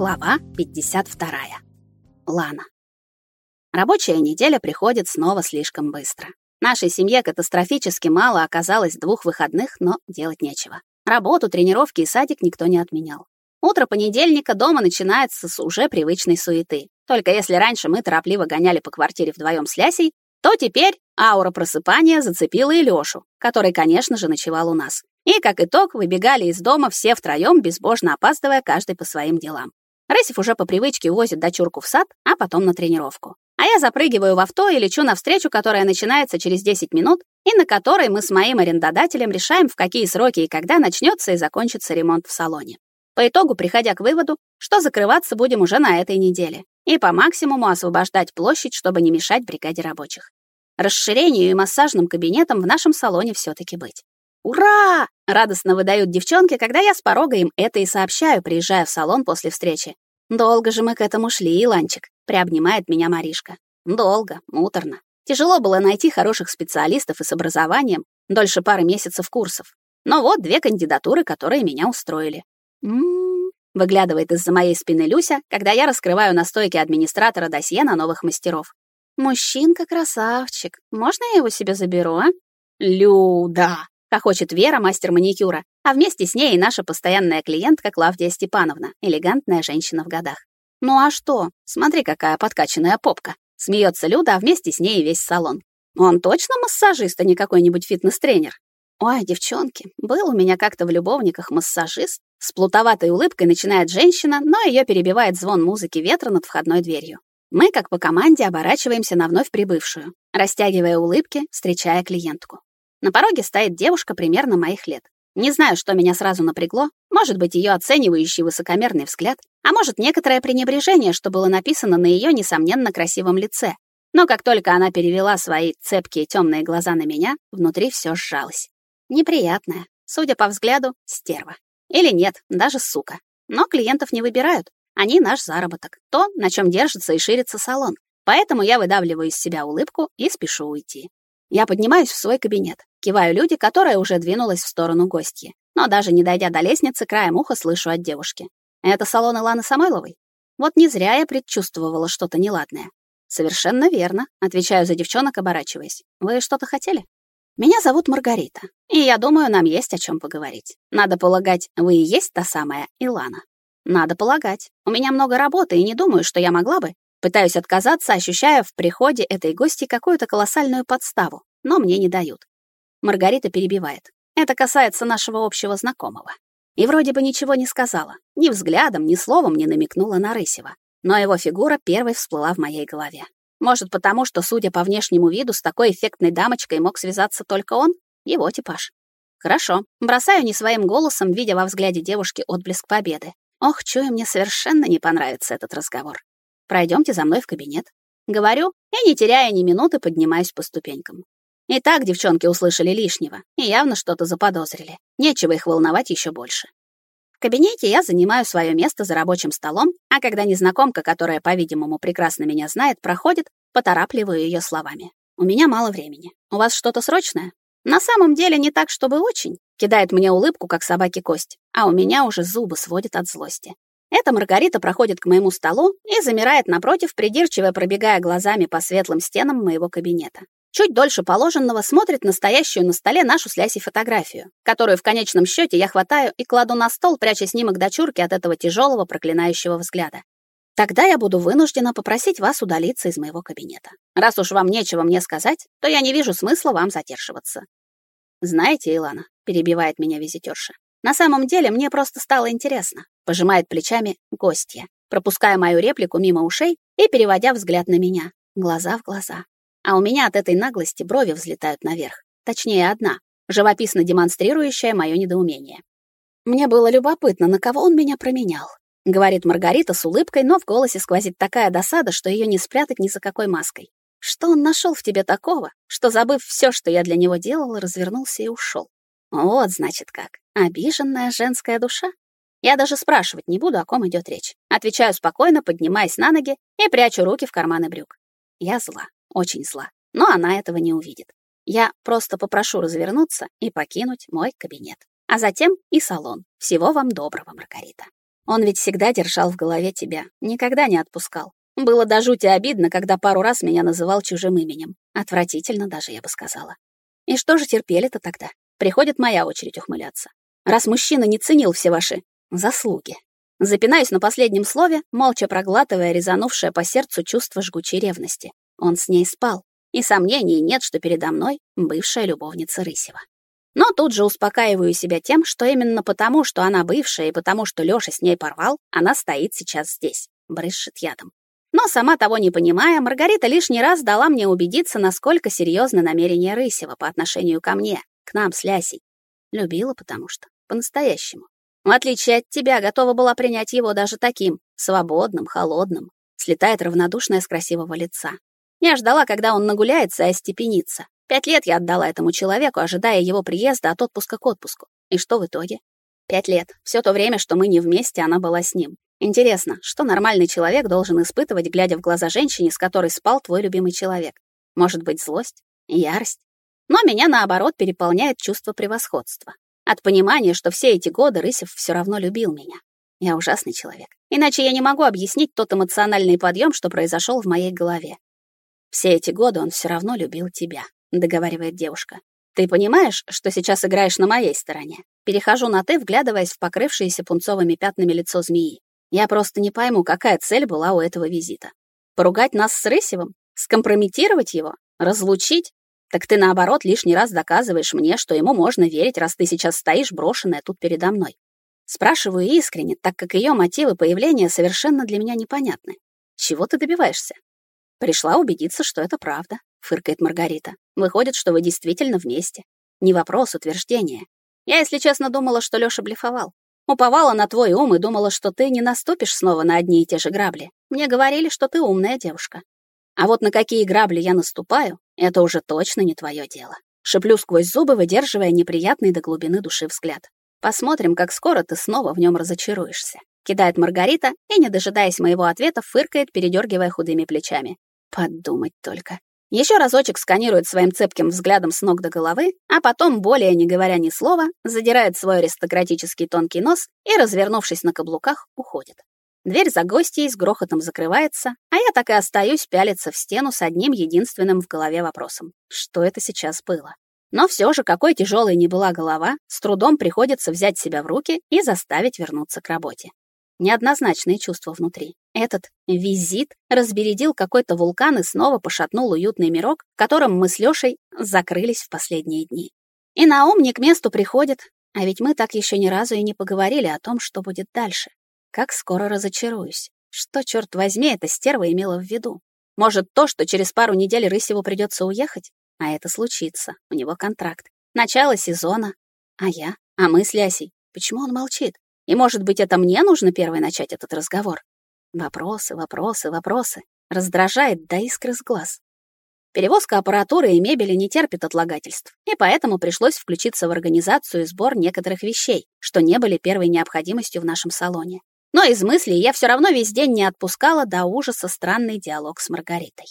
Глава 52. Лана. Рабочая неделя приходит снова слишком быстро. Нашей семье катастрофически мало оказалось двух выходных, но делать нечего. Работу, тренировки и садик никто не отменял. Утро понедельника дома начинается с уже привычной суеты. Только если раньше мы торопливо гоняли по квартире вдвоем с Лясей, то теперь аура просыпания зацепила и Лёшу, который, конечно же, ночевал у нас. И, как итог, выбегали из дома все втроем, безбожно опаздывая каждый по своим делам. Рысев уже по привычке увозит дочурку в сад, а потом на тренировку. А я запрыгиваю в авто и лечу на встречу, которая начинается через 10 минут, и на которой мы с моим арендодателем решаем, в какие сроки и когда начнется и закончится ремонт в салоне. По итогу, приходя к выводу, что закрываться будем уже на этой неделе, и по максимуму освобождать площадь, чтобы не мешать бригаде рабочих. Расширению и массажным кабинетом в нашем салоне все таки быть. «Ура!» — радостно выдают девчонки, когда я с порога им это и сообщаю, приезжая в салон после встречи. «Долго же мы к этому шли, Иланчик», — приобнимает меня Маришка. «Долго, муторно. Тяжело было найти хороших специалистов и с образованием, дольше пары месяцев курсов. Но вот две кандидатуры, которые меня устроили. «М-м-м», выглядывает из-за моей спины Люся, когда я раскрываю на стойке администратора досье на новых мастеров. «Мужчинка-красавчик. Можно я его себе заберу, а?» «Люда!» Хохочет Вера, мастер маникюра, а вместе с ней и наша постоянная клиентка Клавдия Степановна, элегантная женщина в годах. Ну а что? Смотри, какая подкачанная попка. Смеется Люда, а вместе с ней весь салон. Он точно массажист, а не какой-нибудь фитнес-тренер? Ой, девчонки, был у меня как-то в любовниках массажист. С плутоватой улыбкой начинает женщина, но ее перебивает звон музыки ветра над входной дверью. Мы, как по команде, оборачиваемся на вновь прибывшую, растягивая улыбки, встречая клиентку. На пороге стоит девушка примерно моих лет. Не знаю, что меня сразу напрягло. Может быть, ее оценивающий высокомерный взгляд, а может, некоторое пренебрежение, что было написано на ее несомненно красивом лице. Но как только она перевела свои цепкие темные глаза на меня, внутри все сжалось. Неприятная, судя по взгляду, стерва. Или нет, даже сука. Но клиентов не выбирают. Они наш заработок, то, на чем держится и ширится салон. Поэтому я выдавливаю из себя улыбку и спешу уйти. Я поднимаюсь в свой кабинет, киваю люди, которая уже двинулась в сторону гостья. Но даже не дойдя до лестницы, краем уха слышу от девушки. Это салон Иланы Самойловой? Вот не зря я предчувствовала что-то неладное. Совершенно верно, отвечаю за девчонок, оборачиваясь. Вы что-то хотели? Меня зовут Маргарита, и я думаю, нам есть о чем поговорить. Надо полагать, вы и есть та самая Илана. Надо полагать. У меня много работы, и не думаю, что я могла бы Пытаюсь отказаться, ощущая в приходе этой гости какую-то колоссальную подставу, но мне не дают. Маргарита перебивает. Это касается нашего общего знакомого. И вроде бы ничего не сказала, ни взглядом, ни словом не намекнула на Рысева. Но его фигура первой всплыла в моей голове. Может, потому что, судя по внешнему виду, с такой эффектной дамочкой мог связаться только он, его типаж. Хорошо, бросаю не своим голосом, видя во взгляде девушки отблеск победы. Ох, чую, мне совершенно не понравится этот разговор. Пройдемте за мной в кабинет. Говорю, и не теряя ни минуты, поднимаюсь по ступенькам. И так девчонки услышали лишнего и явно что-то заподозрили. Нечего их волновать еще больше. В кабинете я занимаю свое место за рабочим столом, а когда незнакомка, которая, по-видимому, прекрасно меня знает, проходит, поторапливаю ее словами. «У меня мало времени. У вас что-то срочное?» «На самом деле не так, чтобы очень», кидает мне улыбку, как собаке кость, а у меня уже зубы сводят от злости. Эта Маргарита проходит к моему столу и замирает напротив, придирчиво пробегая глазами по светлым стенам моего кабинета. Чуть дольше положенного смотрит настоящую на столе нашу с Лясей фотографию, которую в конечном счете я хватаю и кладу на стол, пряча снимок дочурки от этого тяжелого проклинающего взгляда. Тогда я буду вынуждена попросить вас удалиться из моего кабинета. Раз уж вам нечего мне сказать, то я не вижу смысла вам задерживаться. Знаете, Илана, перебивает меня визитерша. На самом деле мне просто стало интересно. Пожимает плечами гостья, пропуская мою реплику мимо ушей и переводя взгляд на меня, глаза в глаза. А у меня от этой наглости брови взлетают наверх. Точнее, одна, живописно демонстрирующая мое недоумение. Мне было любопытно, на кого он меня променял. Говорит Маргарита с улыбкой, но в голосе сквозит такая досада, что ее не спрятать ни за какой маской. Что он нашел в тебе такого, что, забыв все, что я для него делала, развернулся и ушел? Вот, значит, как. Обиженная женская душа? Я даже спрашивать не буду, о ком идет речь. Отвечаю спокойно, поднимаясь на ноги и прячу руки в карманы брюк. Я зла, очень зла, но она этого не увидит. Я просто попрошу развернуться и покинуть мой кабинет. А затем и салон. Всего вам доброго, Маргарита. Он ведь всегда держал в голове тебя, никогда не отпускал. Было до жути обидно, когда пару раз меня называл чужим именем. Отвратительно даже, я бы сказала. И что же терпели-то тогда? Приходит моя очередь ухмыляться. Раз мужчина не ценил все ваши заслуги. Запинаюсь на последнем слове, молча проглатывая резанувшее по сердцу чувство жгучей ревности. Он с ней спал, и сомнений нет, что передо мной бывшая любовница Рысева. Но тут же успокаиваю себя тем, что именно потому, что она бывшая, и потому, что Лёша с ней порвал, она стоит сейчас здесь, брызжет ядом. Но сама того не понимая, Маргарита лишний раз дала мне убедиться, насколько серьезно намерение Рысева по отношению ко мне, к нам с Лясей. Любила, потому что по-настоящему. В отличие от тебя, готова была принять его даже таким, свободным, холодным. Слетает равнодушная с красивого лица. Я ждала, когда он нагуляется и остепенится. Пять лет я отдала этому человеку, ожидая его приезда от отпуска к отпуску. И что в итоге? Пять лет. Все то время, что мы не вместе, она была с ним. Интересно, что нормальный человек должен испытывать, глядя в глаза женщине, с которой спал твой любимый человек? Может быть, злость? Ярость? Но меня, наоборот, переполняет чувство превосходства. От понимания, что все эти годы Рысев все равно любил меня. Я ужасный человек. Иначе я не могу объяснить тот эмоциональный подъем, что произошел в моей голове. Все эти годы он все равно любил тебя, договаривает девушка. Ты понимаешь, что сейчас играешь на моей стороне? Перехожу на ты, вглядываясь в покрывшееся пунцовыми пятнами лицо змеи. Я просто не пойму, какая цель была у этого визита. Поругать нас с Рысевым? Скомпрометировать его? Разлучить? Так ты, наоборот, лишний раз доказываешь мне, что ему можно верить, раз ты сейчас стоишь брошенная тут передо мной. Спрашиваю искренне, так как ее мотивы появления совершенно для меня непонятны. Чего ты добиваешься? Пришла убедиться, что это правда, фыркает Маргарита. Выходит, что вы действительно вместе. Не вопрос, утверждение. Я, если честно, думала, что Лёша блефовал. Уповала на твой ум и думала, что ты не наступишь снова на одни и те же грабли. Мне говорили, что ты умная девушка. А вот на какие грабли я наступаю, это уже точно не твое дело. Шеплю сквозь зубы, выдерживая неприятный до глубины души взгляд. Посмотрим, как скоро ты снова в нем разочаруешься. Кидает Маргарита и, не дожидаясь моего ответа, фыркает, передергивая худыми плечами. Подумать только. Еще разочек сканирует своим цепким взглядом с ног до головы, а потом, более не говоря ни слова, задирает свой аристократический тонкий нос и, развернувшись на каблуках, уходит. Дверь за гостьей с грохотом закрывается, а я так и остаюсь пялиться в стену с одним единственным в голове вопросом. Что это сейчас было? Но все же, какой тяжелой не была голова, с трудом приходится взять себя в руки и заставить вернуться к работе. Неоднозначные чувства внутри. Этот визит разбередил какой-то вулкан и снова пошатнул уютный мирок, в котором мы с Лёшей закрылись в последние дни. И на ум не к месту приходит, а ведь мы так еще ни разу и не поговорили о том, что будет дальше. Как скоро разочаруюсь. Что, черт возьми, эта стерва имела в виду? Может, то, что через пару недель Рысеву придется уехать? А это случится. У него контракт. Начало сезона. А я? А мы с Лясей? Почему он молчит? И, может быть, это мне нужно первой начать этот разговор? Вопросы, вопросы, вопросы. Раздражает до искры с глаз. Перевозка аппаратуры и мебели не терпит отлагательств, и поэтому пришлось включиться в организацию и сбор некоторых вещей, что не были первой необходимостью в нашем салоне. Но из мыслей я все равно весь день не отпускала до ужаса странный диалог с Маргаритой.